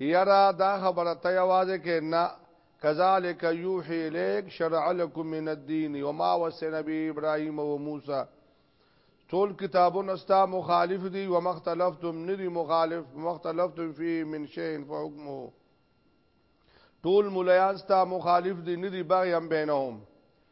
یرا دا خبره ته یوازې کې نه کذالک یوحی الیک شرع لكم من الدین وما وصینا به ابراهیم و موسی ټول کتابونه ستا مخالف دي و مختلفتم ندي مخالف مختلفتم فيه من شيء فحكمه ټول مليان ستا مخالف دي ندي بغيم بينهم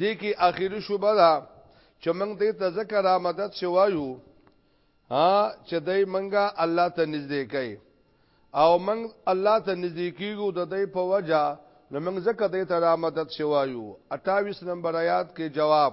دې کې اخیری شوبه ده چې موږ دې ته ذکر آمدد شوایو ها چې دای منګه الله ته نږدې کوي او موږ الله ته نږدې کیږو د دې په وجا نو موږ ذکر دې ته آمدد شوایو 28 نمبر آیات کې جواب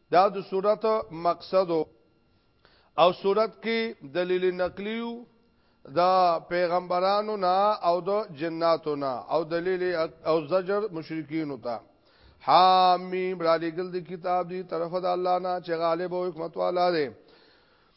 دا د صورت مقصد او صورت کې دلیل نقلیو دا پیغمبرانو نه او د جناتو نه او دلیل او زجر مشرکین ته حامیم را لګل د کتاب دی طرف د الله نه چې غالب او حکمت والا دی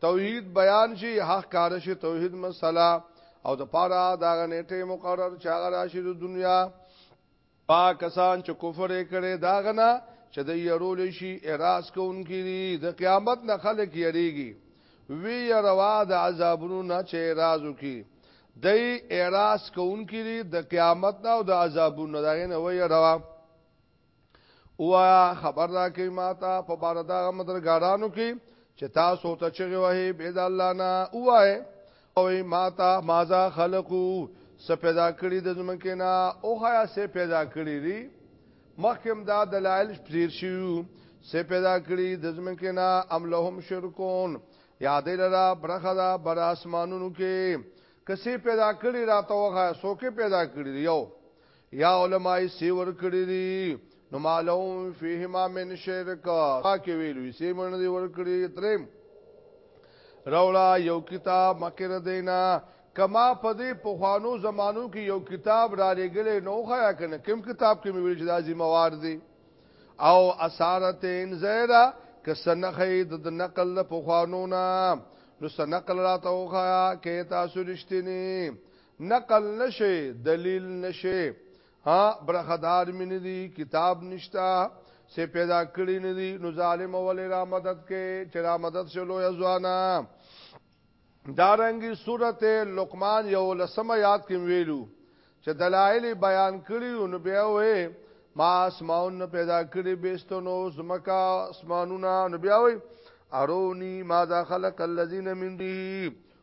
توحید بیان شي حق کار شي توحید مسله او د پاره دا غنیټه مقرر چا راشي د دنیا پاکستان چې کفر کړي دا غنا چې د يرول شي اراس کوونکي دي د قیامت نه خلک یریږي وی روا د عذابونو نه چې رازو کی دای اراس کوونکي دي د قیامت نه او د عذابونو نه دا غنه وی روا او خبر را کوي ما ته په بار دا مدرګارانو کې چې تاسو ته چې وایي به د الله نه اوای او ما ته مازه خلقو څه پیدا کړی د زمکه نه او خیا څه پیدا کړی ری مخکم دا دلایل پیر شیو څه پیدا کړی د زمکه نه ام لهم شرکون یادې لرا برخه دا بر اسمانونو کې کسي پیدا کړی راته وغه سوکه پیدا کړی یو یا علماء سی ور کړی دی نو معلوم فیهما من شرک پاکه ویلو سی من دی ور کړی دریم رولا یو کتاب مکر دینا کما پدې په خوانو زمانو کې یو کتاب را لګلې نو خیا کنه کوم کتاب کې ویل چې دا ذمہ وار دی او اثارتین زیرا که سنخې د نقل په خوانو نه نو سنقل را توخیا کې تاسو رښتینی نقل نشي دلیل نشي ها برخدار مې نه دي کتاب نشتا سه پیدا کړی نه دي نو ظالم ولې را مدد کې چې را مدد شلو یا ځوانا دارنګي سورته لقمان یو لسمه یاد کې ویلو چې دلایل بیان کړی نو بیا وې ما اسماون پیدا کړی بیستونو زمکا اسمانونه نو بیا وې ارونی ماذا خلق الذين من دي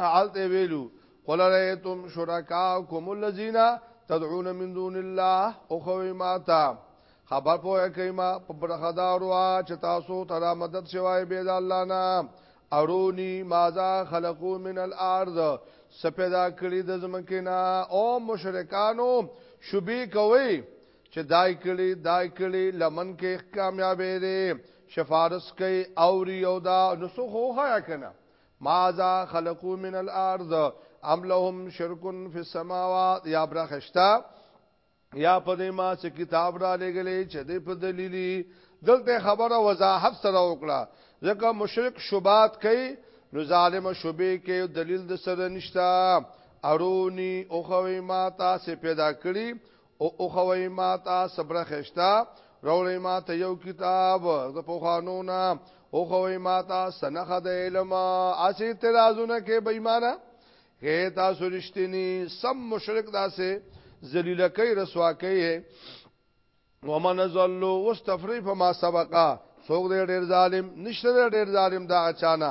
حالت ویلو قل رأيتم شركاءكم الذين تدعون من دون الله او خوي ماتا خبر پوهه کيما په برخدارو چې تاسو ترا مدد شوای به د الله نه ارونی مازا خلقو من الارض سپیدا کړی د زمکه نه او مشرکانو شوبې کوي چې دای کړي دای کړي لمن کې کامیابې دي شفارس کوي او ریو دا نسخه هوا کنه ماذا خلقو من الارض ام لهم شرک فی السماوات یا برخشتا یا په دې ما چې کتاب را لګلې چې دې په دلیلی دلته خبره وضاحت سره وکړه ځکه مشرک شوبات کوي نو ظالم شوبې کې دلیل د سره نشتا ارونی او خوي ما تاسو پیدا کړی او او خوي ما تا صبر خشتا روړې ما ته یو کتاب د پوخانو نه او خوي ما تا سنخه د علم اسی اعتراضونه کې بېمانه کې تاسو رښتینی سم مشرک داسې ذلیل کوي رسوا کوي ومن زلوا واستفری فما سبقا څوک دې ډېر ظالم نشته ډېر ظالم دا اچانا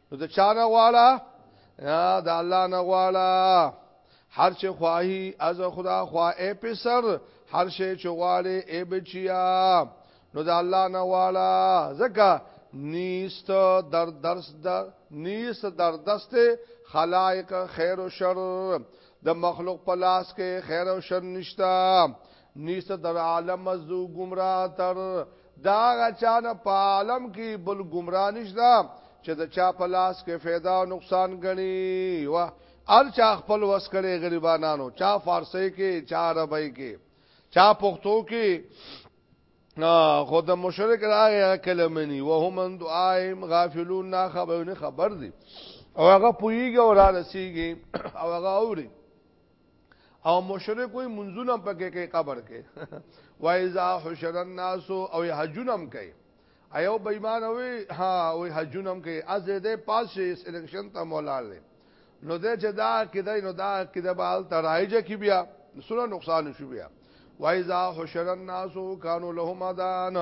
نو د چا نه غواړه د الله نه غواړه هر چې خواهی از خدا خوا اے پسر هر شی چې غواړي اے بچیا نو د الله نه غواړه ځکه نیست در درس در نیست در دست خلائق خیر و شر د مخلوق په لاس کې خیر او شر نشتا نیست در عالم از دو گمراه تر دا هغه چا نه په عالم کې بل گمراه نشته چې د چا په لاس کې फायदा او نقصان غني وا ار چا خپل وس کړي غریبانانو چا فارسی کې چا عربی کې چا پښتو کې خود مشرک راغه کلمنی وهم ان دعائم غافلون نا خبر نه خبر دي او هغه پویږي او را رسیږي او هغه اوري او مشرک وي منځونه پکې کې قبر کې وایذا حشر الناس او حجونم کې ایو بېمان وي ها او حجونم کې از دې پاسې سلیکشن ته مولا لې نو دې چې دا کده نو دا کده بال ترایجه کې بیا سره نقصان شو بیا وایذا حشر الناس کانوا لهم ادان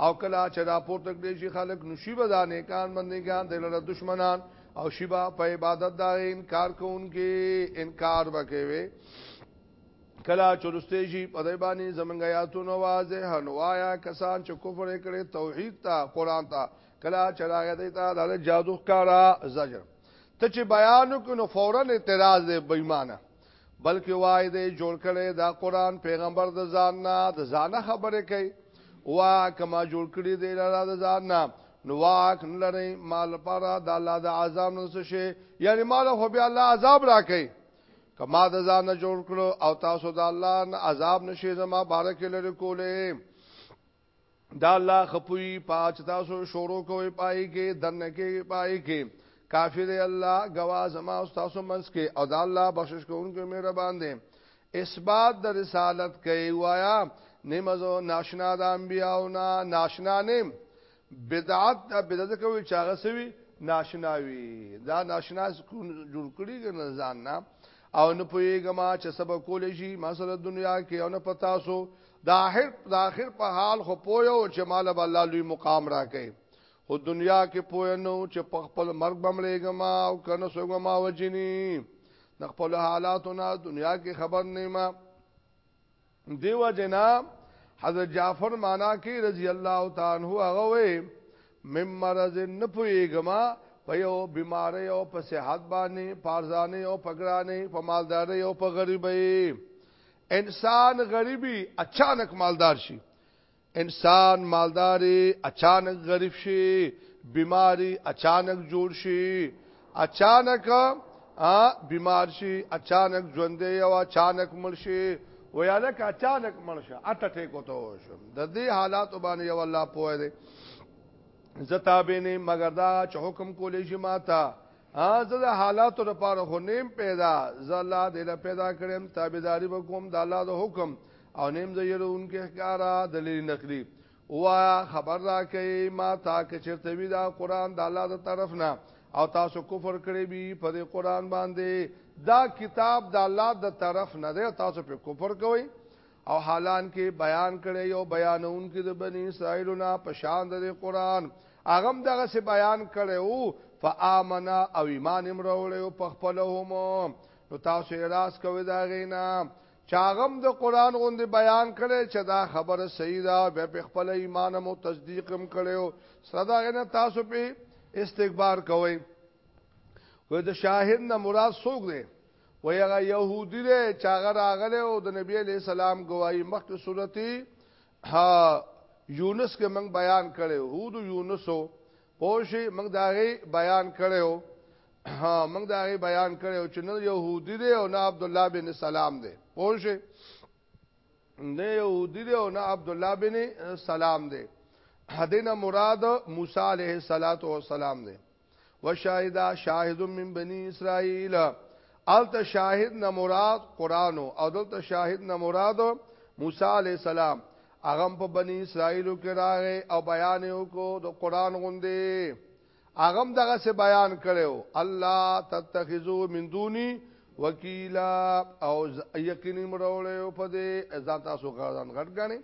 او کلا چې دا پورته کړی شي خلک نشي بدانه کان بندګان دلته دشمنان او شیبا په عبادت دا انکار کوونکې انکار وکوي کلا چورسته شي په دای باندې زمنګ آیاتونو واځه هنوایا کسان چې کفر کړي توحید ته قران ته کلا چراغ دی ته د جادو ښکارا زجر ته چې بیان کو نو فورا اعتراض دی بېمانه بلکه وای دی جوړ کړی دا قران پیغمبر د ځان نه د ځانه خبره کوي وا کما جوړ کړی دی لاره د ځان نه نو واک نه لري مال پاره د الله د عذاب نه څه شي یعنی مال خو بیا الله عذاب راکړي کما د ځان نه جوړ کړو او تاسو د الله نه عذاب نشي زما بارک لري کولې دا الله خپوی پاچ تاسو شروع کوي پای کې دنه کې پای کې کافی دی الله گواز ما او تاسو منس کې او دا الله بخشش کوونکی مهربان دی اثبات د رسالت کوي وایا نمازو ناشنا د انبیاو نه ناشنا نه بدعت د بدعت کوي چاغه سوي ناشنا وي دا ناشنا جوړ کړی نه ځان نه او نه پويګما چې سبا کولې شي مسله دنیا کې او نه پتا سو د اخر د اخر په حال خو پوه او چې مال به الله لوی مقام راکې خو دنیا کې پوه نه او چې په خپل مرګ بمړېګم او کنه سوګم او جنې د خپل حالاتونه دنیا کې خبر نه ما دیو جنا حضرت جعفر معنا کې رضی الله تعالی عنہ هغه وې مم مرز نه پويګم په یو بیماری او په صحت باندې پارزانه او په ګرانه په مالداري او په غریبۍ انسان غریبی اچانک مالدار شي انسان مالداري اچانک غریب شي بیماری اچانک جوړ شي اچانک ا بیمار شي اچانک ژوند دی او اچانک مړ شي ویاله که اچانک مړ شي اټه ټیکو ته وشو د دې حالات باندې یو الله پوهه دی زتابینه مگر دا چې حکم کولې شي ماته ا زه د حالاتو لپاره خو نیم پیدا زه الله دې له پیدا کړم تابعداري وکوم د الله د حکم او نیم زه يرونکو ښکارا دلیل نقلی وا خبر را کوي ما تا کې چرته وی دا قران د الله د طرف نه او تاسو کفر کړی بي په دې قران باندې دا کتاب د الله د طرف نه دی تاسو په کفر کوئ او حالان کې بیان کړي یو بیانون کې د بنی اسرائیل نه پشان د قران اغم دغه سه بیان کړي او فآمنا او ایمان امرولې او پخپلهم نو تاسو یې راس کوي دا غینا چاغم د قران غوند بیان کړي چې دا خبره صحیح ده به په خپل ایمان مو تصدیق هم کړي صدا غینا تاسو په استکبار کوئ و د شاهد نه مراد څوک دی وای هغه يهودي دی چې هغه راغله او د نبی عليه السلام گواہی مخکې سورتي ها یونس کې موږ بیان کړو هود یونسو پوشي موږ داغي بیان کړو ها موږ داغي بیان کړو چې نه يهودي دی او نه عبد الله بن سلام دی پوشي نه يهودي دی او نه عبد الله بن سلام دی حدینا مراد موسی علیه الصلاۃ والسلام دی وشاهدا شاهد من بني اسرائيل الته شاهد نه مراد قران او دلته شاهد نه مراد موسی عليه السلام هغه په بني اسرائيل کې راغې او بیان وکړو د قران غوندې هغه دغه څه بیان کړو الله تتخذو من دوني وکیلا او یقیني مروړې په دې ذات تاسو غاړه غټ غني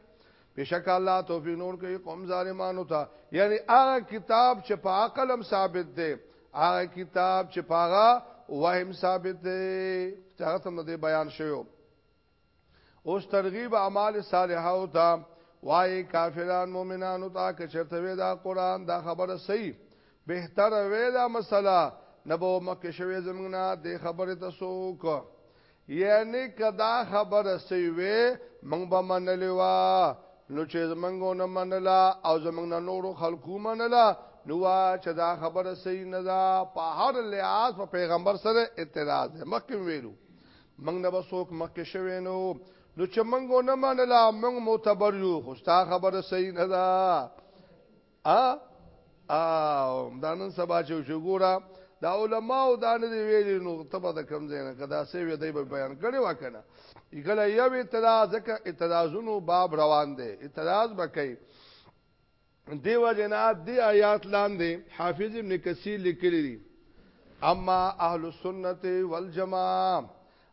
بشک الله توفیق نور کوي قوم ظالمانو ته یعنی هغه کتاب چې په عقل هم ثابت دی هغه کتاب چې پاغه وهم ثابت دی هغه ته د بیان شوی اوس ترغیب اعمال صالحه او ته وای کافران مؤمنانو ته که چرته وی دا قران دا خبره صحیح بهتر وی دا مسله نبو مکه شوی زمنګنا د خبره تاسو کو یعنی که دا خبره سی وی منګ به منلی وا نو چې زمنګو نه منلا او زمنګ نه نورو خلقو منلا نو وا چې دا خبره سی نه دا په هر لحاظ په پیغمبر سره اعتراض ده مخکې ویلو منګ نه بسوک مخکې شوی نو نو چې منګو نه منلا منګ معتبر یو خو ستا خبره سی نه دا ا ا دا نن سبا چې وګوره دا علما او دا نه دی ویلي نو تبه د کم زینه کدا سه وی دی بیان کړي وکنه یګل یو اعتراض ک اعتراضونو باب روان دی اعتراض بکای دیو جنات دی آیات لاندې حافظ ابن کثیر لیکلی دی اما اهل السنت والجماعه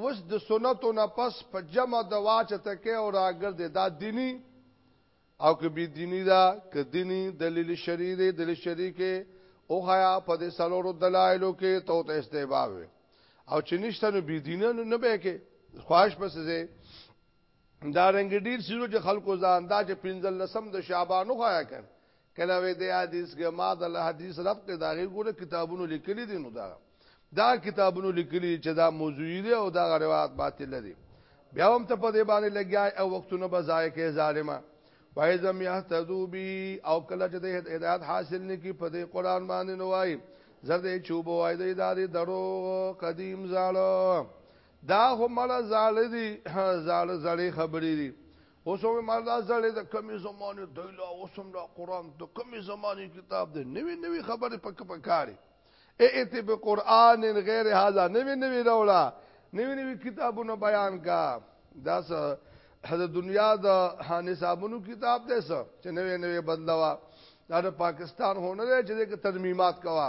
اوس د سنتو نه پس په جمع د واچته کې او راګرځي دا دینی او که بی دینی دا که دینی دلیل شرعی دی دلیل شرعی کې او حیا په دې سلورو دلایلو کې تو ته استحباب وي او چې نشته نو بی دینه نو نه به کې خواهش پس زه دا رنگ ډیر سیرو چې خلکو ځان دا چې پنځل لسم د شعبانو خوایا کړ کله وې د حدیث کې ما د حدیث رب کې داغه ګوره کتابونو لیکلي دي نو دا دا کتابونو لیکلي چې دا موضوعي دي او دا روایت باطل دي بیا هم ته په دې باندې لګیا او وختونه بځای کې ظالما وایزم یهتدو بی او کله چې د هدایت حاصل نکي په دې قران باندې نو وای زرد چوب وای د ادارې درو قدیم زالو دا هم مل زال دي زال زړې خبرې دي اوس وې ما دا زړه د کمی زمانه دی لا اوسم دا قران د کمی زمانه کتاب دی نوی نوی خبره پک پکاري ایت به قران غیر هاذا نوی نوی راوړه نوی نوی کتابونه بیان کا دا څه د دنیا د نصابونو کتاب دی څه چې نوی نوی بدلوا دا د پاکستان هونه دی چې ترمیمات کوا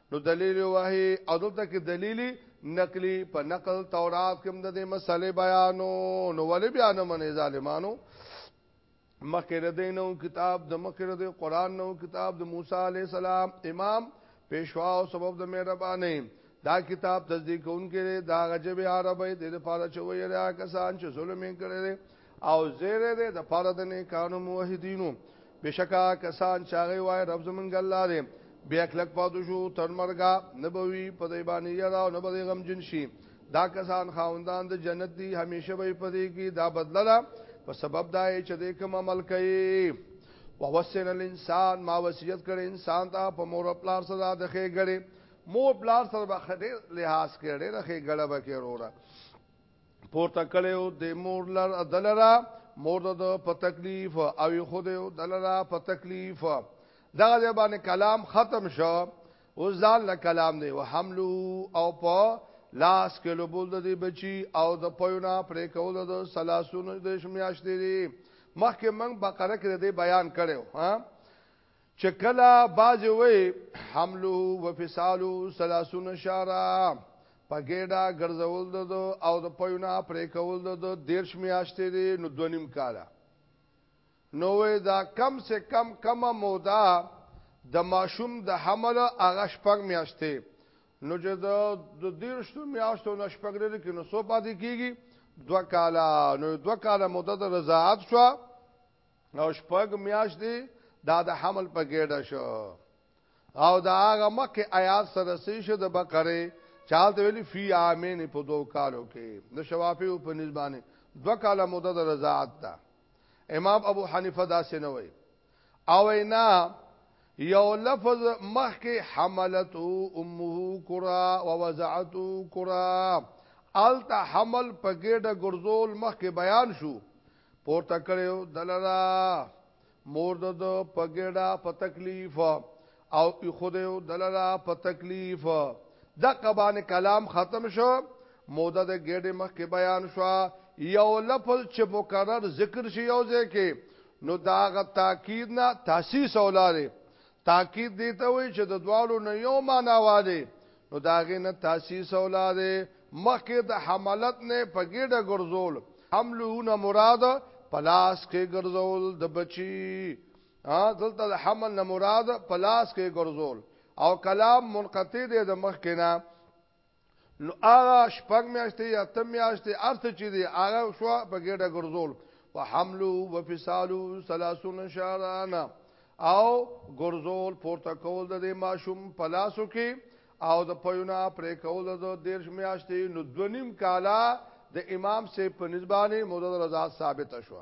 نو دلیل وحی او دلته کې دلیل نقلی په نقل تورات کې د دې مسلې بیانو نو ولې بیان منې ظالمانو مخکې د دینو کتاب د مخکې د قران نو کتاب د موسی علی السلام امام پیشوا او سبب د مهرباني دا کتاب تصدیق کوونکې دا غجب عربی د لپاره چې ویل کسان چې ظلم کړي او زیره ده د پاره د نیکانو موحدینو بشکا کسان چاغي وای رب زمونږ الله دې بیا کلک پاتو شو تر مرګه نبوي په دې باندې یرا او نبوي غم جن شي دا کسان خاوندان د جنت دي همیشه به په دې کې دا بدلله په سبب دا چې دې کوم عمل کوي ووسن الانسان ما وصیت کړ انسان ته په مور او پلار سره د خېګړې مور پلار سره به خډې لحاظ کړي د خېګړه به کې وروره پورته کړو د مور لر دلرا مور د په تکلیف او خود دلرا په تکلیف دغه زبانه کلام ختم شو او ځان له کلام دی وحملو او په لاس کې لوبول د دې بچي او د پيونا پرې کول د سلاسونو د شمیاشتې دي مخکې موږ بقره کې د بیان کړو ها چې کله باز وې حمله وفصاله ثلاثون شارا په ګډه ګرځول د او د پيونه پرې کول د دیرش میاشتې دی نو دونیم کاله نو دا کم سے کم کم مودا د ماشوم د حمل هغه شپږ میاشتې نو چې د دیرشتو میاشتو نشپږ لري کې نو سو پاتې کیږي دو کاله نو دو کاله مودا د رضاعت شو نو شپږ میاش دی دا د حمل په ګډه شو او دا هغه مکه آیات سره سې شو د بقره چالت ویلی فی عامین په دوه کالو کې د شوافی په نسبانه دوه کاله مدد د رضاعت ده امام ابو حنیفه دا سنه وی او اینا یو لفظ مخکې حملت امه کرا ووزعت کرا الته حمل په ګډه ګرځول مخکې بیان شو پورته کړو دلرا مور د پګړه په تکلیف او خدایو دلرا په تکلیف د قبان کلام ختم شو موده د ګډه مخ کې بیان شو یو لفظ چې مکرر ذکر شي یو ځای کې نو داغه تاکید نه تاسیس اولاله تاکید دی ته وی چې د دوالو نه یو معنا واده نو داغه نه تاسیس اولاد مخکې د حملت نه پګېډه ګرځول حملونه مراد پلاس کې ګرځول د بچي ها دلته د حمل نه مراد پلاس کې ګرځول او کلام منقطع دی د مخکې نه نو هغه شپږ میاشتې یا ته میاشتې ارث چې دی هغه شو په ګډه ګرځول وحملو وفصالو 30 شهرانا او ګرځول پورته کول د ماشوم پلاسو کې او د پيونا پرې کول د دیرش میاشتې نو دونیم کالا د امام سه په نسبانه مدد رضا ثابت شو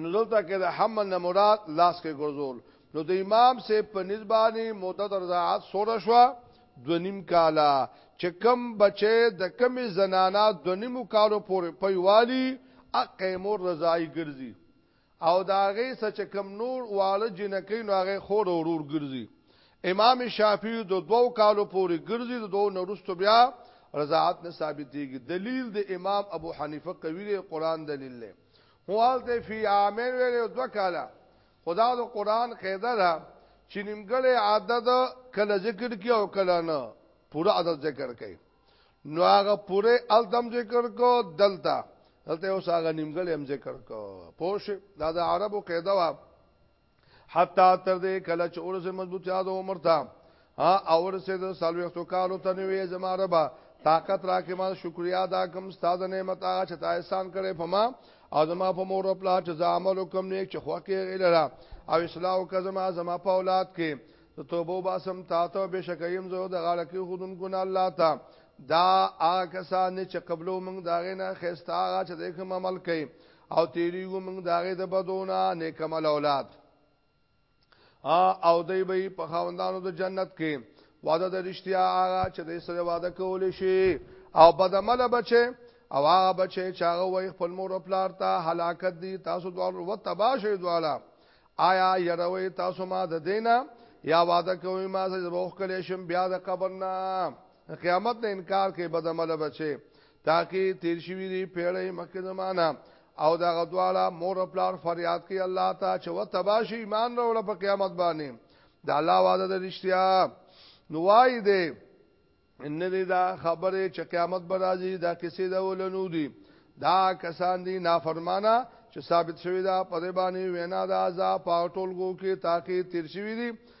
نو دلته کې د حمل نه مراد لاس کې ګرځول نو د امام سے په نسبانه مدد رضاعت سوره شو دونیم کالا چې کم بچي د کم زنانا دونیم کالو پورې پیوالي اقیمور رضای ګرځي او دا غي سچ کم نور واړه جنکې نو هغه خور ورور ګرځي امام شافعي د دوو کالو پورې ګرځي د دوه نورستو بیا رضاعت نه ثابتېږي دلیل د امام ابو حنیفه قوی دی قران دلیل دی هو هلته فی عامین ویلې او دوه کاله خدا د قران قاعده ده چې نیمګړی عدد کله ذکر کی او کله نه پورا عدد ذکر کړي نو هغه پوره التم ذکر کو دلتا دلته اوس هغه نیمګړی هم ذکر کو پوه دا د عربو قاعده وه حتی تر دې کله چې اورسه مضبوطیا د عمر ته ها اورسه د سالوختو کالو ته نوې زما ربا طاقت را کې ما شکریا دا کوم استاد نعمت هغه چې تا احسان کړې په ما او زما په مور او پلا چې عمل کوم نیک چې خو کې غیلرا او اصلاح وکړه زما زما په اولاد کې ته توبه باسم تا ته بشکایم زو د غاړه کې خودن کو نه الله تا دا آکسان چې قبلو موږ داغه نه خستا چې د کوم عمل کوي او تیریږو موږ داغه د بدونه نیکمل اولاد او دی به په خوندانو د جنت کې وعده د رښتیا هغه چې د سره وعده کول شي او بدعمل بچي او هغه بچي چې هغه وای خپل مور او پلار ته هلاکت دي تاسو دوه و تباشه دواله آیا یروي تاسو ما د دینه یا وعده کوي ما چې روح کله شم بیا د قبر نه قیامت نه انکار کوي بدعمل بچي تاکي تیر شوی دی پیړې مکه زمانہ او دا غدواړه مور پلار فریاد کوي الله ته چې و تباشي ایمان وروړه په قیامت باندې دا الله وعده ده رښتیا نو وای دی ان دې دا خبره چې قیامت به راځي دا کیسې دا ولنو دي دا کسان دي نافرمانه چې ثابت شوی دا په دې باندې وینا دا عذاب پاټول کو کې تاکي تیر شوی دی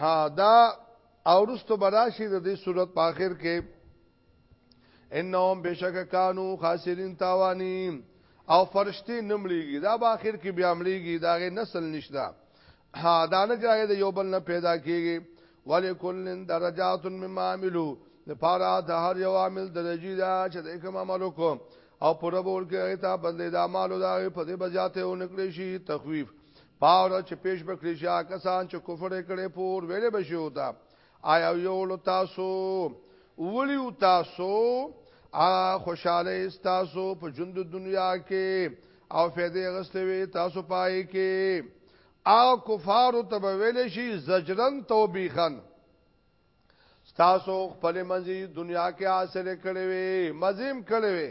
ها دا اورستو براشي د دې صورت په اخر کې انهم بشک کانو خاسرین تاوانی او فرشتي نمړيږي دا په اخر کې بیا مړيږي دا غي نسل نشدا ها دا نه ځای د یو بل نه پیدا کیږي ولکل درجات مما عملو د پارا د هر یو عامل درجی دا چې د کوم عمل کو او پر ور کې ایت بدلې د اعمالو دا په دې بجاته او نکړې شي تخویف پاور چې پیش بکړي شي کسان چې کفر کړي پور ویلې بشي وتا آیا یو ول تاسو ولی تاسو ا خوشاله تاسو په ژوند دنیا کې او فائدې غستې وي تاسو پای کې او کفار ته ویل شي زجرن توبیخن تاسو خپل منځي دنیا کې حاصل کړي وي مزیم کړي وي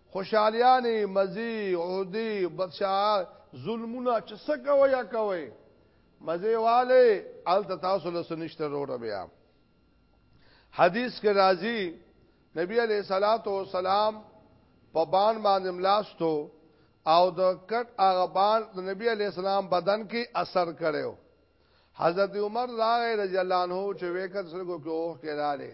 خوشحالیانې، مزې، عهدې، بادشاه، ظلمونه چې څه کوئ یا کوئ، مزې والې هلته تاسو له څه نشته وروره بیا. حدیث کې راځي نبی علیه الصلاۃ والسلام په بان باندې ملاستو او د کټ هغه بان د نبی علیه السلام بدن کې اثر کړو حضرت عمر راغی رضی الله عنه چې وکړ سره کو کې اوخ کې رااله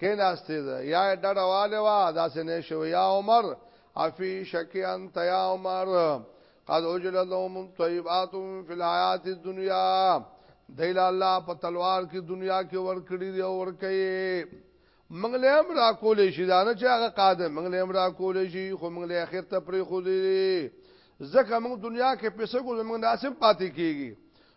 کیناسته ده یا ډډه والے وا داسې نه شو یا عمر افی شکی انت یا عمر قد اجل لهم طیبات فی الحیات الدنیا دیل الله په تلوار کې دنیا کې ور کړی دی او ور کوي موږ له امر کولې شي دا نه چې هغه قادم موږ له امر کولې شي خو موږ له اخر ته پرې خو دی ځکه موږ دنیا کې پیسې کو موږ ناسب پاتې کیږي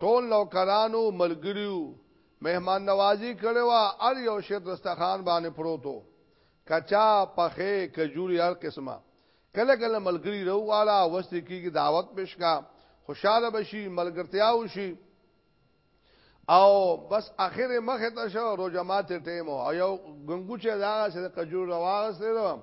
ټول نوکرانو ملګریو مهمان نوازی کړی وه هر یو شی دسترخوان باندې پروت و کچا پخې کجوري هر قسمه کله کله ملګری روغواړه وستې کیږي دعوت پیش کا خوشاله بشي ملګرتیا وشي او بس اخر مخه ته شو روجمات ټیم او یو ګنګوچه دا چې کجور رواغسته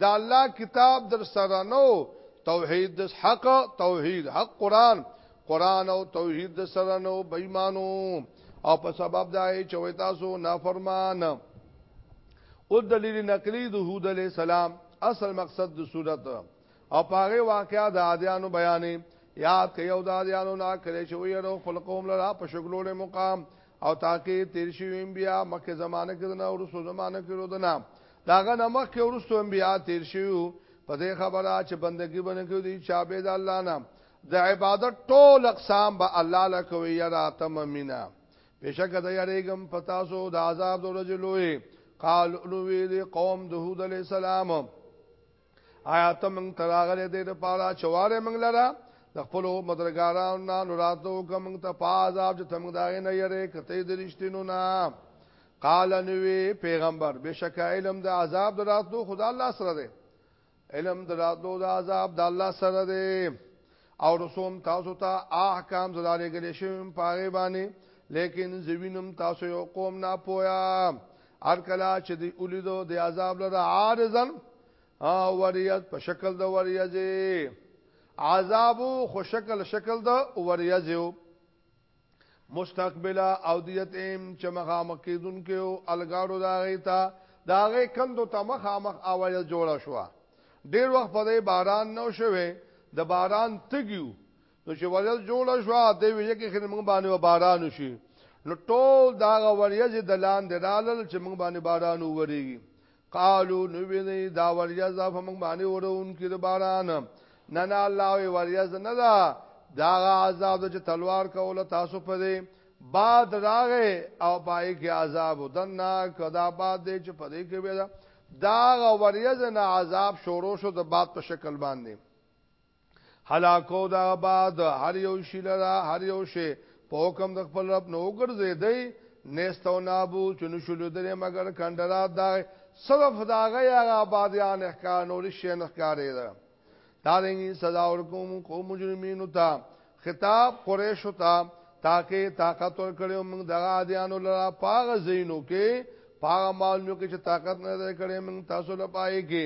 دا الله کتاب در سره نو توحید د حق توحید حق قران قران او توحید د سره نو بېمانو او په سبب دا چې وای تاسو نافرمان او دلیل نقلی د هود علی السلام اصل مقصد د صورت او پاره واقعا د عادیانو بیانې یاد کړي او د عادیانو نه کړي چې ویرو خپل قوم لرا په شګلو مقام او تاکي تیر شوی انبیا مکه زمانه کې نه ورسو زمانه کې رو دنا داغه نمک کې ورسو انبیا تیر شوی په دې خبره چې بندگی باندې کې دي چا به د الله نه د عبادت ټول اقسام به الله لکوي یرا تم مینا بشک د یریګم پتا سو د عذاب د ورځې لوی قال نو ویل قوم دهود علی السلام آیا ته موږ تراغله دې لپاره چواره موږ لرا د خپل مدرګارانو نه نوراتو کوم ته پازاب چې تم دا نه یری کته د رښتینو نه قال نوې پیغمبر بشک علم د عذاب دراتو خدا الله سره دی علم دراتو د عذاب د الله سره دی او رسوم تاسو ته احکام زلاله غلې شوم پاره باندې لیکن زوینم تاسو یو قوم نه پویا ار کلا چې دی اولیدو د عذاب لره عارضن او وریاض په شکل د وریاضه عذاب خو شکل شکل د وریاضه مستقبلا او دیتهم چې مخامخ کېدونکي او الګارو دا غي تا دا غي کندو ته مخامخ اوایل جوړ شو ډیر وخت په دې باران نو شوه د باران تګیو نو چې وایل جوړ شو د ویې کې خدمت باندې باران شي نو ټول دا غوړیږي د لاندې رالل چې موږ باندې باران ووريږي قالو نو ویني دا وریاز په موږ باندې ورون کې د باران نه نه الله وی وریاز نه دا دا عذاب چې تلوار کوله تاسو په دې بعد راغه او پای کې عذاب دنا کدا بعد دې چې په دې کې ویلا دا وریاز نه عذاب شروع شو د بعد په شکل باندې هلاکو دا بعد هر یو شی لرا هر یو شی په حکم د خپل رب نو ګرځې دی نستو نابو چنو شلو درې مگر کندرا دا صرف دا غي هغه آبادیان احکار نور شي نه ښکارې دا دا رنګي سزا ورکوم قوم مجرمین ته خطاب قریشو ته تاکه طاقت ور کړو موږ دغه عادیانو لرا پاغه زینو کې پاغه مالونو کې چې طاقت نه لري کړې موږ تاسو له پای کې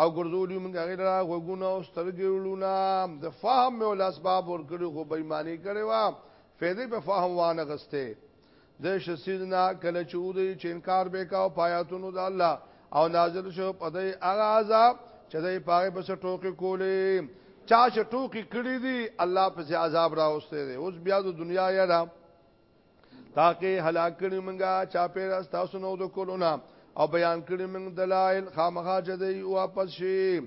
او ګرځولې موږ هغه لرا غوګونه او سترګې ولونه د فهم او اسباب ور کړو خو بېمانه کړي وا فیدې په فهم وانه غسته د شسیدنا کله چې ودی چې انکار وکاو پایاتونو د الله او نازل شو په دې هغه عذاب چې دې پاره بس ټوکی کولې چا چې ټوکی کړی دی الله په عذاب راوسته دی اوس بیا د دنیا یا را تاکي هلاک کړي منګه چا پیرا تاسو نو د کولونه او بیان کړي موږ دلایل خامخا چې دی واپس شي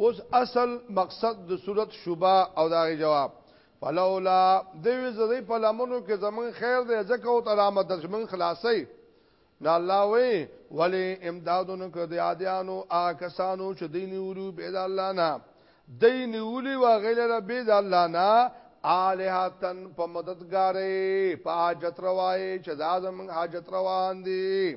اوس اصل مقصد د صورت شوبه او دا جواب فلولا دوی زدی په لمنو کې زمون خیر دی ځکه او تعالی مدد زمون خلاصي نه الله وی ولی امدادونو کې د عادیانو آ کسانو چې دین ویلو به د الله نه دین ویلو و غیر به د الله نه الہتن په مددګارې په حاجت روای چې دا زمون حاجت روان دي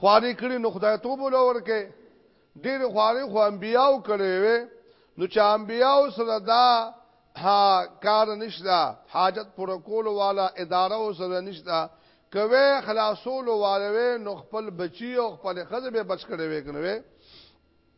خواري کړی نو خدای توب ولور کې ډېر خواري خو انبیاو کړی وي نو چې انبیاو سره دا ها کار نشته حاجت پر کول والا اداره سره نشته کوي خلاصول والوي نو خپل بچي او خپل خزه به بچ کړي وي کنه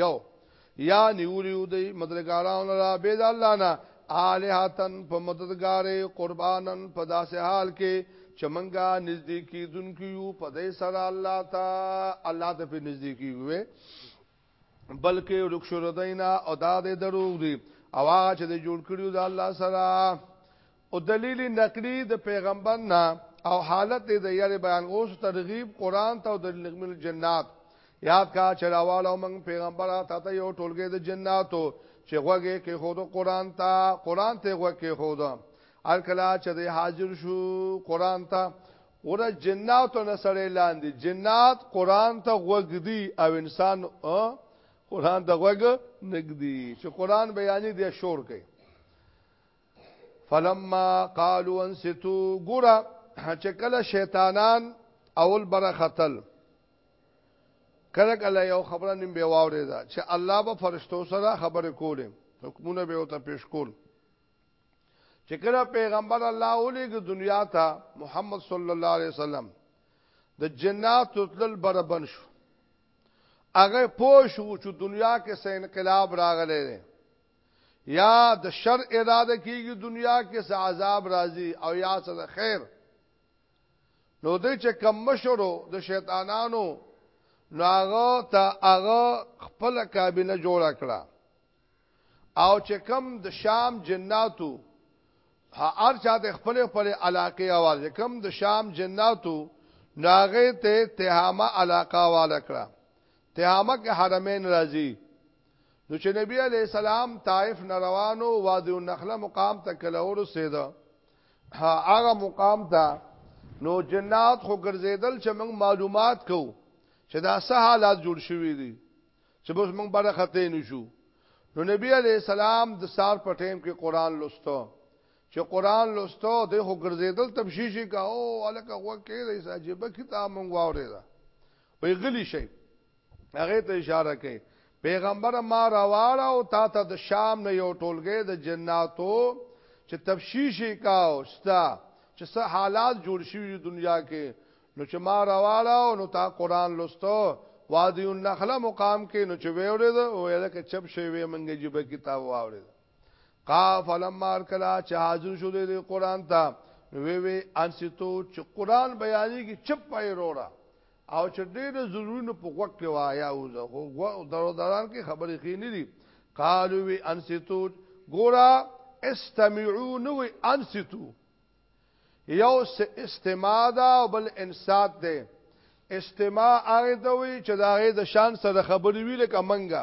یو یا نیولیو دی مدرګاران را بی د الله نه الہتن په مددګارې قربانن په داسې حال کې چې منګه نږدې کیدونکو یو په دې سره الله تا الله ته په نږدې کیږي بلکې رخصو ردینا او دا دې دروغ دي او هغه چې جوړ کړیو د الله سره او دلیل نقلی د پیغمبر نه او حالت د یری بیان اوس ترغیب قران ته او د لغمل جنات یاد کا چرواله موږ پیغمبر ته ته یو ټولګه د جناتو چې غوږه کې خود قران ته قران ته غوږه کې خود ار کلا چې د حاضر شو قران ته ور جناتو نه سره لاندې جنات قران ته غوږ دی او انسان قران ته غوږ نګدي چې قران بیانې دی شور کوي فلما قالوا انستو ګورا چې کله شیطانان اول بره خطل کله کله یو خبره نیم به واورې دا چې الله به فرشتو سره خبرې کولې حکمونه به وته پیش کول چې کله پیغمبر الله اولیګ دنیا ته محمد صلی الله علیه وسلم د جنات تل بربن شو هغه پوه شو چې دنیا کې سه انقلاب راغلی دی یا د شر اراده کیږي دنیا کې څه عذاب راځي او یا څه د خیر نو د چې کم مشرو د شیطانانو نو هغه ته هغه خپل کابینه جوړ کړه او چې کم د شام جناتو هر چا د خپل خپل علاقه اواز کم د شام جناتو ناغه ته تهامه علاقه والا کړه تهامه کې حرمین راځي نو چې نبی علی السلام طائف نه روانو وادي النخله مقام ته کله ورسېده هغه مقام ته نو جنات خو ګرځیدل چې موږ معلومات کو چې دا سه حالات جوړ شوی دي چې بس موږ بره خطې نشو نو نبی علی السلام د سار په ټیم کې قران لوستو چې قران لوستو د خو ګرځیدل تبشیشي کا او الکه وکړي د عجیب کتاب موږ واورېدا وی غلی شي هغه ته اشاره کوي پیغمبر ما راواړه او تا ته د شام نه یو ټولګه د جناتو چې تفشیشی کاو ستا چې څه حالات جوړ شوی دنیا کې نو چې ما راواړه او نو تا قران لوستو وادي النخله مقام کې نو چې ویورې ده او یې کې چپ شوی وې منګه جيبه کتاب واورې قاف لما ارکلا چې حاضر شو دې قران ته وی وی انسیتو چې قران بیانې کې چپ پای وروړه او چې ډېر ضروري نه په وخت کې وایا او زه خو درو دران کې خبرې خې نه دي قالو وی انستو ګورا استمعو نو وی انستو یو س استماع دا بل انسات ده استماع هغه ته وی چې دا غي د شان سره خبرې وی لکه منګه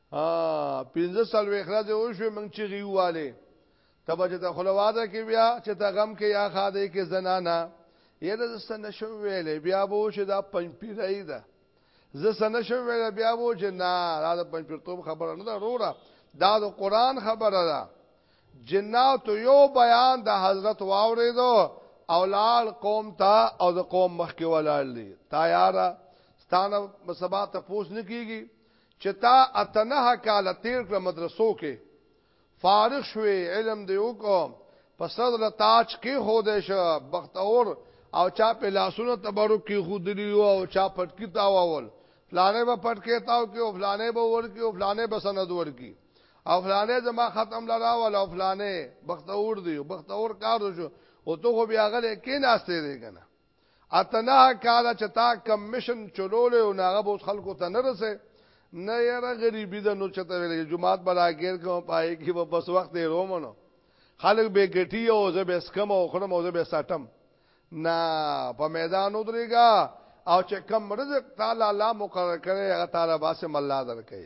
ها پنځه سال وې اخلاص او شو مونږ چې غيواله تبه چې ته خلواده کې بیا چې ته غم کې یا خاده کې زنانا یې د سن شو ویلې بیا بو چې دا پنځ پیرای ده زه سن شو ویلې بیا بو چې نه را د پنځ پیرتوب خبره نه ده روړه دا د قران خبره ده جنات یو بیان د حضرت واوریدو اولال قوم تا او د قوم مخ کې ولال دي تیار ستانه سبا ته پوس نکېږي چې تا اته نهه کاله تېر کړه مدرسو کې فارغ شوې علم دې وکړو په سر له تاج کې خو دې شه بختور او چا په لاسونو تبرک کې خو دې او چا پټکی تاول فلانه به پټکی تاو کې او فلانه به ور کې او فلانه به سند ور کې او فلانه زما ختم لرا ول او فلانه بختور دی بختور کار شو او ته خو بیا غلې کې ناشته دی کنه اتنا کاله چې تا کمیشن چلول او ناغه بوس خلکو ته نه رسې نه یاره غریبی ده نو چې ته ویلې جمعات بلا غیر کوم پای کې په بس وخت یې رومنو خلک به ګټي او زه به سکم او خرم او زه به ساتم نه په میدان ودرېګا او چې کم رزق تعالی لا مقرر کړي هغه تعالی باسم الله درکې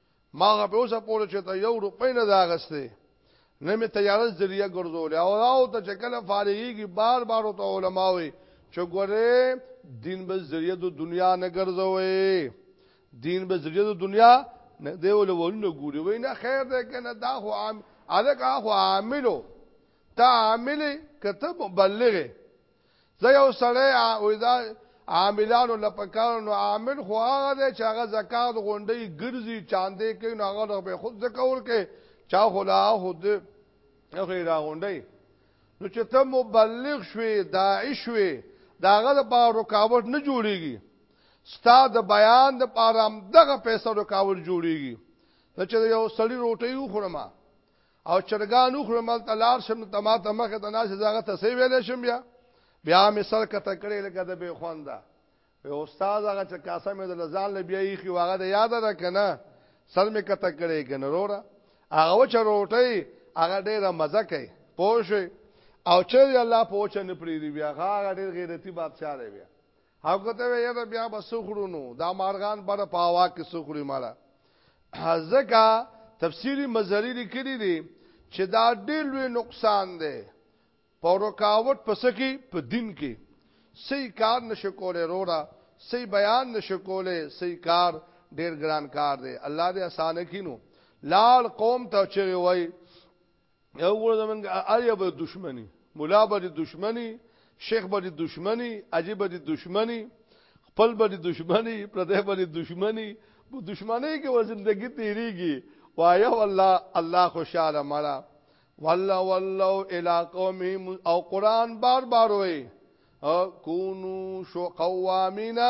ما هغه په اوسه پورې چې ته یو روپۍ نه دا غسته نه می تیار ذریعہ ګرځول او راو ته چې کله فارغيږي بار بار او ته علما وي چې ګوره دین به ذریعہ د دنیا نه ګرځوي دین به ذریعہ د دنیا نه دی ول ورنه ګوري وای نه خیر ده کنه دا خو عام الک خو عاملو تا عامل کته مبلغه زه یو سړی او دا عاملانو لپکار نو عامل خو هغه دی چې هغه زکات غونډي ګرځي چاندې کوي نو هغه به خود زکول کې چا خلا خود هغه را غونډي نو چې ته مبلغ شوي داعش شوي داغه د پاره رکاوټ نه جوړيږي ستا د بیان د پاره هم دغه پیسې رکاوټ جوړيږي نو چې یو سړی روټي وخورم او چرګان وخورم مل تلار شم نو تما ته مخه ته ناشه زغه ته سی ویل شم بیا بیا می سر کته کړی لکه د به خواندا په استاد هغه چې کاسه مې د لزان ل بیا یې خو هغه د یاد ده کنه سر می کته کړی کنه رورا هغه چې روټي هغه ډیره مزه کوي پوه او چې الله پوهچ نه پری دی بیا هغه ډیر غیرتی بادشاہ دی بیا او کته وی یره بیا به سخړو نو دا مارغان بر په هوا کې سخړي مړه ځکه تفسیری مزری لیکلی دی چې دا ډېر لوی نقصان دی په رکاوټ پس کې په دین کې صحیح کار نشکولې روړه صحیح بیان نشکولې صحیح کار ډېر ګران کار دی الله دې اسانه کینو لال قوم ته چوي وای یو ګور زمونږ آیا به دشمنی مولا به دشمنی شیخ به دشمنی عجیب به دشمنی خپل به دشمنی پردې به دشمنی په دشمنی کې ور زندگی تیریږي وایا والله الله خوشاله مړه والله والله الی قومهم او قران بار بار وای کونو شو قوامینا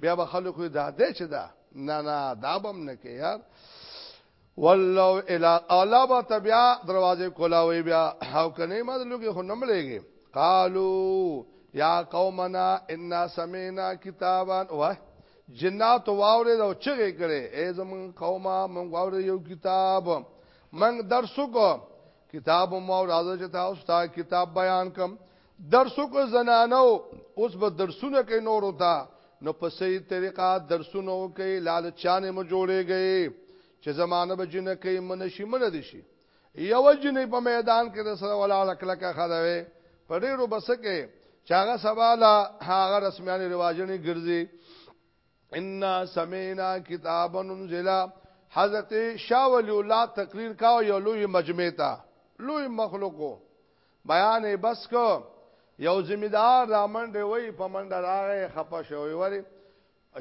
بیا به خلک وي دا دې چې دا نه نه دا بم نه کې یار والله الا الله با تبیا دروازه کولاوي بیا او کنه ما لږه خو نمړېږي قالو یا قومنا ان سمینا کتابا واه جنات واورې دا چغې کړي ای زمون قومه مونږ واورې یو کتاب مونږ درسو کو کتاب مو راځي چې تاسو ته کتاب بیان کوم درسو کو زنانو اوس به درسونه کوي نور وتا نو په صحیح طریقه درسونه کوي لالچانه مو جوړيږي چې زمانه به جن کوي منشي من دي شي یو جن په میدان کې د سره ولاړه کلکه خدوي په ډیرو بسکه چاغه سواله هغه رسميانه رواجني ګرځي ان سمینا کتابا انزل حضرت شاولی الله تقریر کاو یو لوی مجمع تا لوی مخلوقو بیان یې بس کو یو ذمہدار را منډه وای په منډه راغې خپه شوی وری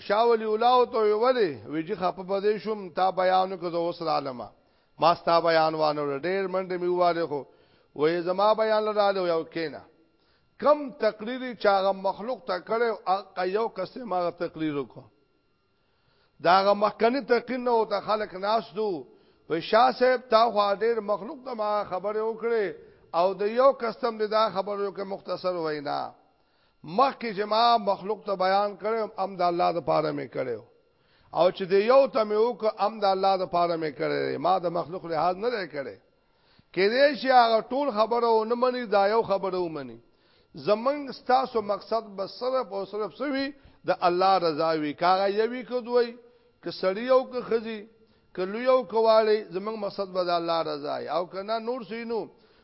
شاولی اولاو ته ویلې ویجی خپه پدې شوم تا بیان کو زه اوس را لمه ما ستا بیان وانه ډېر منډه میواله خو وې زما بیان لراله یو کینا کم تقریری چاغه مخلوق ته کړو اقا یو کس ما تقریر وکړو داغه مخکنی تقین نو ته خلق ناس دو وی شاه صاحب تا خو ډیر مخلوق ته ما خبره وکړي او د یو کستم د دا خبرو کې مختصر وینا مخکې چې ما مخلوق ته بیان کړم ام د الله د پاره مې کړو او چې د یو ته مې وک ام د الله د پاره مې کړې ما د مخلوق لحاظ نه لري کړې کېدای شي هغه ټول خبره ونه مني، دا یو خبره ومني. زموږ ستاسو مقصد به صرف او صرف څه وي؟ د الله رضا وي، که هغه یو وي که دوه، که سړي او که ښځي، که لوی او که واړی، زموږ مقصد به د الله رضا وي او که نه نور څه نو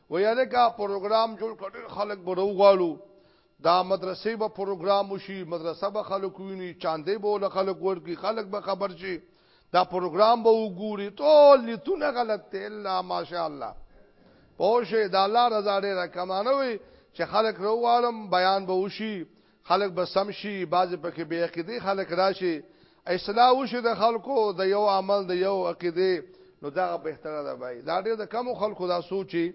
وایي هلکه پروګرام جوړ کړه ډېر خلک به راوغواړو، دا مدرسې به پروګرام وشي، مدرسه به خلک وویني، چاندۍ به له خلکو ورکړي، خلک به خبر شي، دا پروګرام به وګوري ټول لیتونه غلط دی الا ماشاء الله پوشه د الله رضا ډیر کمانه وي چې خلک روغالم بیان به وشي خلک به سم شي باز پکې به عقیده خلک راشي اصلاح وشي د خلکو د یو عمل د یو عقیده نو دا بهتره ده بای دا ډیر د کم خلکو دا سوچي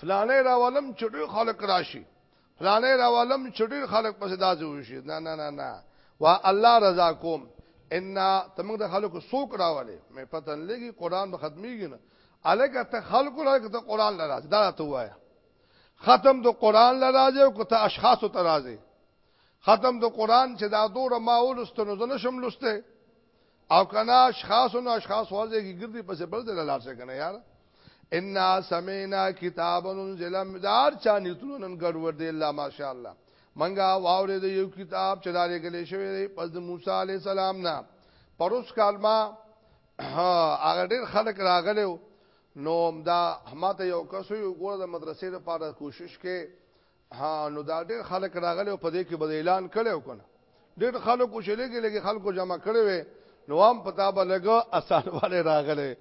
فلانه راولم چې ډیر خلک راشي فلانه راولم چې ډیر خلک پسې داسې وشي نه نه نه نه وا الله رضا کوم ان تمنګ د خلکو سوق راولې مې پته نه لګي قران به ختميږي نه الګه ته خلکو راځي ته قران لراځي دا ته وایا ختم د قران لراځي او ته اشخاص ته راځي ختم د قران چې دا دوره ما ولستنو زنه شم لسته او کنا اشخاص نو اشخاص ورځي کې ګرځي پسې بل ځای لاړ شي کنه یار ان سمینا کتابا انزل مدار چا نیتونو نن ګډ ور دی الله ماشاءالله منګه واورې د یو کتاب چې داري غلې شوی دی پس د موسی عليه السلام نه پروس کال ما هغه ډېر خلک راغلو نو دا ماته یو کس یو ګور د مدرسې لپاره کوشش کې ها نو دا ډېر خلک راغلي او په دې کې به اعلان کړو کنه ډېر خلکو چې لګي لګي خلکو جمع کړي وي نو هم پتا به لګو اسان والے راغلي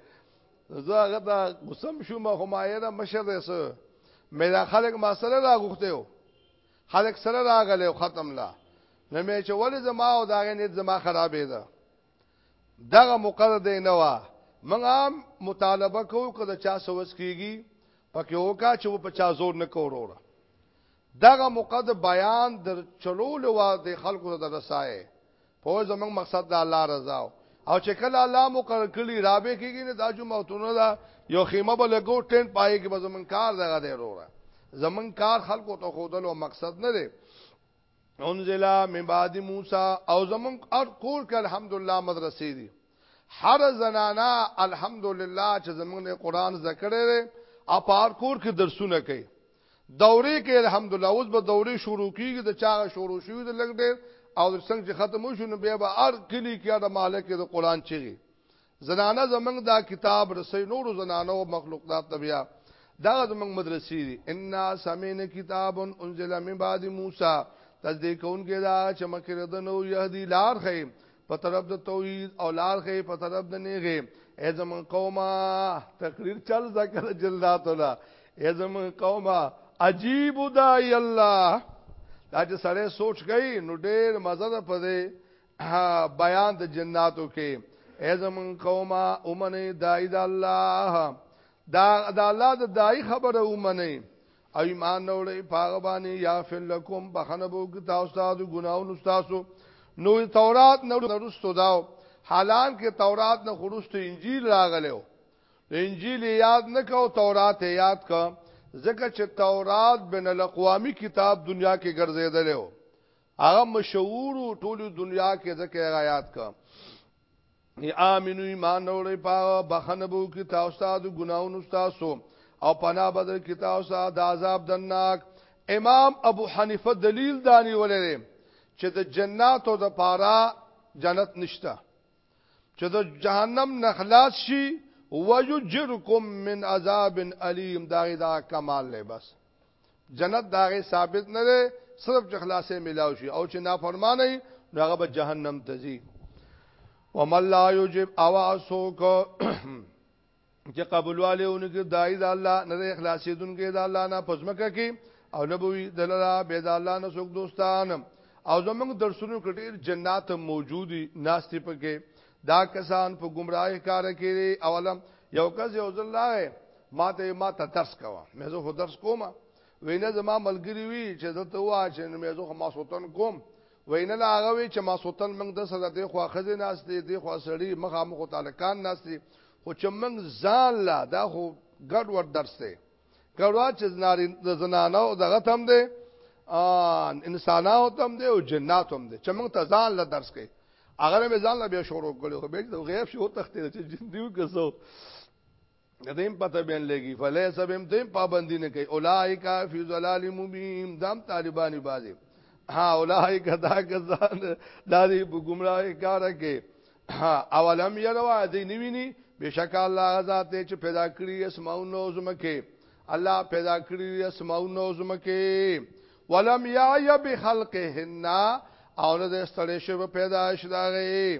زه هغه دا قسم شوم همایه دا مشر رس مې دا خلک ما سره راغوخته یو خلک سره راغلي او ختم لا نه مې چې ولې زما او دا غنې زما خرابې ده دغه مقرر دی نه وا موږ عام مطالبه کوو کله چا سوس کیږي پکې وکا چې په چا زور نه کوروره دغه مقد بیان در چلول و د خلکو ته رسای په زمنګ مقصد د الله رضا او چې کله الله مقرر کړي رابې کېږي نه داجو موتونه دا یو خیمه به لګو ټینټ پای کې به زمنګ کار دغه دی وروره زمنګ کار خلکو ته خودلو مقصد نه دی انزل من بعد موسی او زمون ار کور ک الحمدلله مدرسې دي هر زنانا الحمدلله چې زمون نه قران ذکر لري او پار کور کې درسونه کوي دورې کې الحمدلله اوس به دورې شروع کیږي د چا شروع شوی د لګ ډېر او څنګه چې ختم شو نو بیا به ار کلی کې د مالک د قران چیږي زنانه زمنګ دا کتاب رسي نور زنانه او مخلوق دا طبيعه دا زمنګ مدرسې دي ان سمين کتاب انزل من بعد موسی تصدیق اونګه دا چې مکه ردنو يهدي لار خې په طرف د توحید او لار خې په طرف د نیغه اے زمون قومه تقریر چل ذکر جلدات ولا اے زمون قومه عجیب دای الله دا چې سړی سوچ گئی نو ډېر مزه ده پدې بیان د جناتو کې اعظم قوما امنه دای د الله دا د الله د دای خبره امنه او ایمان نوړې پاغه باندې یا فل لکم بخنه بو کی تاسو ته ګناونه تاسو نو تورات نو نرستو داو حالان کې تورات نه خروست انجیل راغلو انجیل یاد نه کو تورات یاد کو ځکه چې تورات بین الاقوامی کتاب دنیا کې ګرځیدلو هغه مشهور ټول دنیا کې ځکه هغه یاد کا ای امنو ایمان اورې په بخنه بو کې تاسو ته د ګناونو تاسو او پناه بدل کې تاسو د عذاب دناک امام ابو حنیفه دلیل دانی ولري چې د جناتو د پاره جنت نشته چې د جهنم نخلاص شي ويجركم من عذاب اليم دا دا کمال له بس جنت داغه ثابت نه دی صرف چې خلاصې ملاو شي او چې نافرمانی هغه به جهنم ته ځي ومن لا یجب اواسوک چې قبول والے اونګه دای د الله نه اخلاصې دونګه د الله نه پزمکه کې او نبوي دلاله به د الله نه څوک دوستان او زمونږ درسونو کې ډېر جنات موجودي ناشته پکې دا کسان په گمراهی کار کوي اولم یو کس یو ځل ما ته ما ته درس کوا مې زه خو درس کوم وینه زما ملګری وی چې زه ته وا چې مې زه خو ما سوتن کوم وینه لا هغه وی چې ما سوتن موږ د سره د خو خزې ناس دي د خو سړی مخه مخ تعلقان ناس دي خو چې موږ ځان لا دا خو ګډ ور درس دی ګډوا چې زناري د زنانه او دغه تم دی ان انسانانو تم دی او جناتو هم دی چې موږ ته ځان لا درس کوي هغه مې ځان لا بیا شروع کړو خو به غیب شو تختې چې جن دیو کسو دیم پته بین لګي فلیس بهم تیم پابندی نه کوي اولائک فی ظلال مبین دام طالبانی بازی ها اولائک دا کسان دا دی په گمراهی کار کې ها اولم یروا دی نیویني بشک الله ذات چې پیدا کړی اسماونو زمکه الله پیدا کړی اسماونو زمکه ولم یعی بخلقهن او نه د استړې شو پیدائش داغه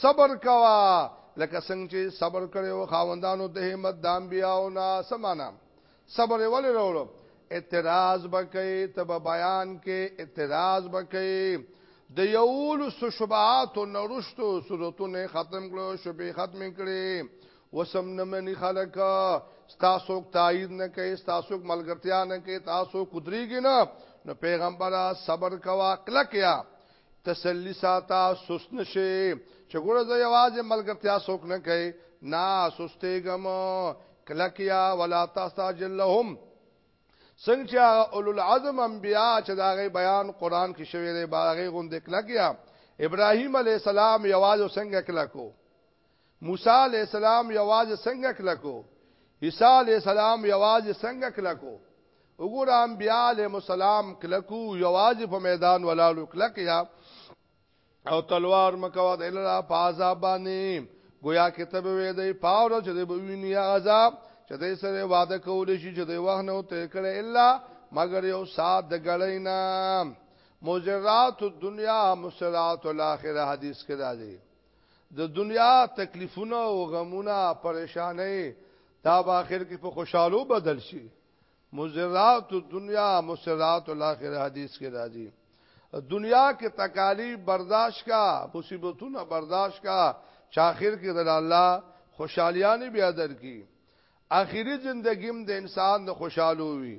صبر کوا لکه څنګه چې صبر کړو خاوندانو د همت د انبیاو نه سمانا صبر ولې وروړو اعتراض بکې تب بیان کې اعتراض بکې د یول شبهات او نرشتو صورتونه ختم کړو شبې ختم کړي وسم نه مني خلک تاسو تایید نه کوي تاسو ملګرتیا نه کوي تاسو قدرتګی نه نو پیغمبره صبر کوا کلکیا تسلی ساته سست نشي چې ګوره زه یوازې ملګرتیا څوک نه کوي نا سستېګم کلکیا ولا تستاجل لهم څنګه چې اولو العزم انبیا چې دا غي بیان قران کې شوی دی باغې غوند کلکیا ابراهیم علی السلام یوازې څنګه کلکو موسی علیه السلام یوازې څنګه کلکو عیسی علیه السلام یوازې څنګه کلکو وګوره انبیاء علیهم السلام کلکو یوازې په میدان ولالو کلک یا او تلوار مکو د الله په عذاب باندې گویا کتاب وې دی پاور چې د بوینی عذاب چې د سره وعده کول شي چې د وخت نو تیر کړي الا مگر یو سات د غړینا مزرات الدنیا مسرات الاخره حدیث کې راځي د دنیا تکلیفونه او غمونه پریشانې دا به اخر کې په خوشحالو بدل شي مزرات الدنیا مسرات الاخره حدیث کې راځي دنیا کې تکالیف برداشت کا مصیبتونه برداشت کا چې اخر کې د الله خوشحالیاں بیا درکې اخیری زندگیم د انسان د خوشحالو وي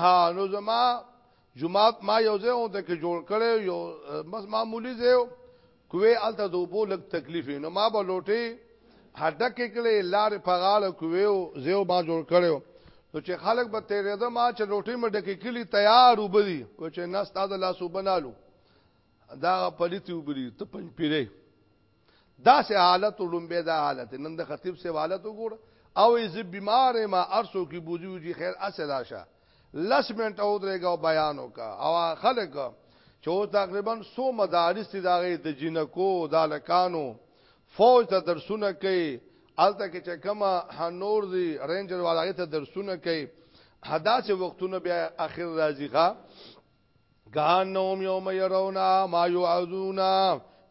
ها نو زما جمعات ما یو ځای اون ته کې جوړ کړي یو بس معمولی ځای کوې الته د وبو لګ تکلیف نو ما به لوټي هډک کړي لار په غاړه کوې او زیو ما جوړ کړي نو چې خلک به تیرې ده ما چې لوټي مې ډکې کړي تیار وبدي و چې نس تاسو لا سو بنالو دا پلیتی وبري ته پنځ پیری دا سه حالت لومبه دا حالت نن د خطیب سه حالت وګور او ای زه بیمار ما ارسو کی بوزیو جی خیر اسه راشه لس منټه او درېګو بیان وکا او خلک چې تقریبا 100 مدارس دي داغه د جنکو د لکانو فوج ته درسونه کوي الته کې چې کما هنور دي رینجر والاغه ته درسونه کوي حدا چې وختونه بیا اخر راځي ښا کانهم یوم يرونا ما يعذون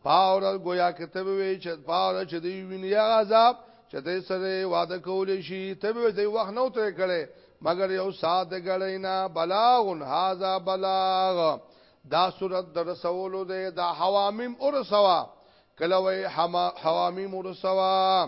پاور گویا کته وی چې پاور چې دی ویني عذاب چې دې سره وعده کول شي ته به دې وخت نو تر کړي مگر یو سات غړینا بلاغ هاذا بلاغ دا صورت در سوالو دې دا حوامیم اور سوا کله وی حوامیم اور سوا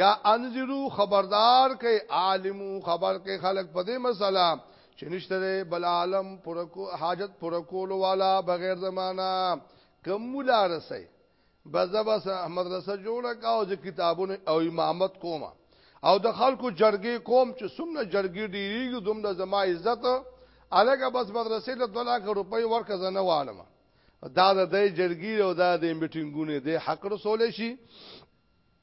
یا انذرو خبردار کئ عالمو خبر کئ خلق په دې مسله چې نشته بل عالم پر کو حاجت پر کول والا بغیر زمانہ کم مولا رسي بزبس احمد رسه جوړه کا او د کتابونو او امامت کومه او د خلکو جرګې کوم چې سمنه جرګې ډیریږي دومره زما عزت الګه بس مدرسې له 2 لک روپۍ ورکه زنه والم دا د دې جرګې او دا د میټینګونو د حق رسول شي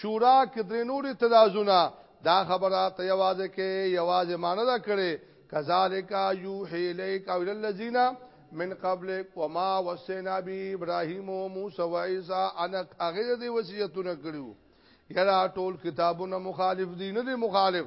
شورا کې درې نورې تدازونه دا خبره ته یوازې کې یوازې معنی دا کړي کذالک یوحی الیک او الذین من قبلک وما وصینا بی ابراهیم و موسی و عیسی ان هغه دې وصیتونه کړیو یرا ټول کتابونه مخالف دي نه دي مخالف